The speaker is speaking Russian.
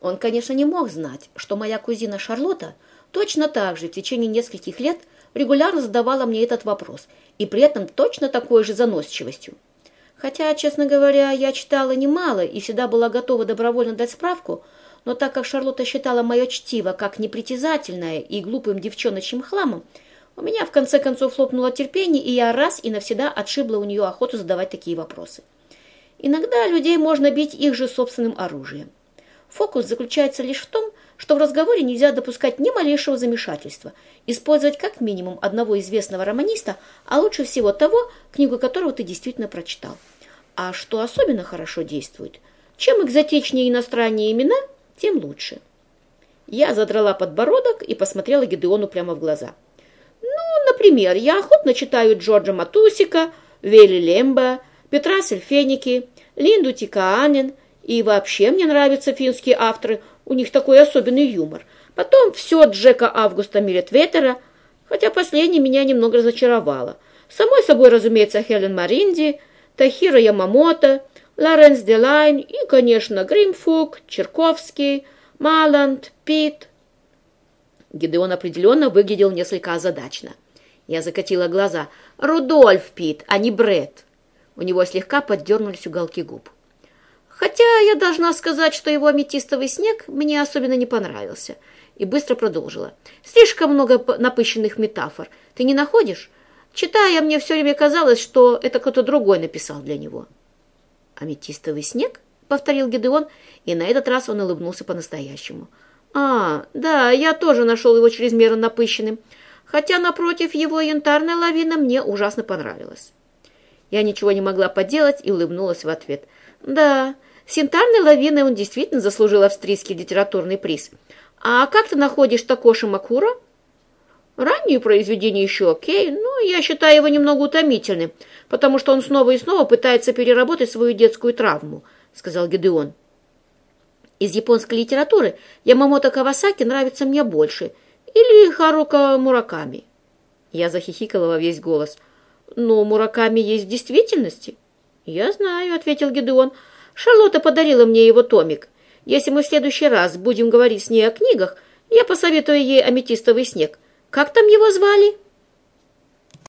Он, конечно, не мог знать, что моя кузина Шарлотта точно так же в течение нескольких лет регулярно задавала мне этот вопрос, и при этом точно такой же заносчивостью. Хотя, честно говоря, я читала немало и всегда была готова добровольно дать справку, но так как Шарлотта считала мое чтиво как непритязательное и глупым девчоночьим хламом, у меня в конце концов лопнуло терпение, и я раз и навсегда отшибла у нее охоту задавать такие вопросы. Иногда людей можно бить их же собственным оружием. Фокус заключается лишь в том, что в разговоре нельзя допускать ни малейшего замешательства, использовать как минимум одного известного романиста, а лучше всего того, книгу которого ты действительно прочитал. А что особенно хорошо действует? Чем экзотичнее иностранные имена, тем лучше. Я задрала подбородок и посмотрела Гедеону прямо в глаза. Ну, например, я охотно читаю Джорджа Матусика, Вели Лемба, Петра Сельфеники, Линду Тикаанин, и вообще мне нравятся финские авторы – у них такой особенный юмор. Потом все Джека Августа Милетветера, хотя последний меня немного разочаровало. Самой собой, разумеется, Хелен Маринди, Тахира Ямамото, Лоренс Делайн и, конечно, Гримфук, Черковский, Маланд, Пит. Гидеон определенно выглядел несколько озадачно. Я закатила глаза. Рудольф Пит, а не Бред. У него слегка поддернулись уголки губ. Хотя я должна сказать, что его аметистовый снег мне особенно не понравился. И быстро продолжила. Слишком много напыщенных метафор. Ты не находишь? Читая, мне все время казалось, что это кто-то другой написал для него. «Аметистовый снег?» — повторил Гедеон, и на этот раз он улыбнулся по-настоящему. «А, да, я тоже нашел его чрезмерно напыщенным, хотя напротив его янтарная лавина мне ужасно понравилась». Я ничего не могла поделать и улыбнулась в ответ. «Да, с янтарной лавиной он действительно заслужил австрийский литературный приз. А как ты находишь Такоши Макура? Ранние произведения еще окей, но я считаю его немного утомительным, потому что он снова и снова пытается переработать свою детскую травму, сказал Гедеон. Из японской литературы Ямамото Кавасаки нравится мне больше, или Харука Мураками. Я захихикала во весь голос. Но Мураками есть в действительности. Я знаю, ответил Гедеон. Шарлотта подарила мне его томик. Если мы в следующий раз будем говорить с ней о книгах, я посоветую ей аметистовый снег. Как там его звали?»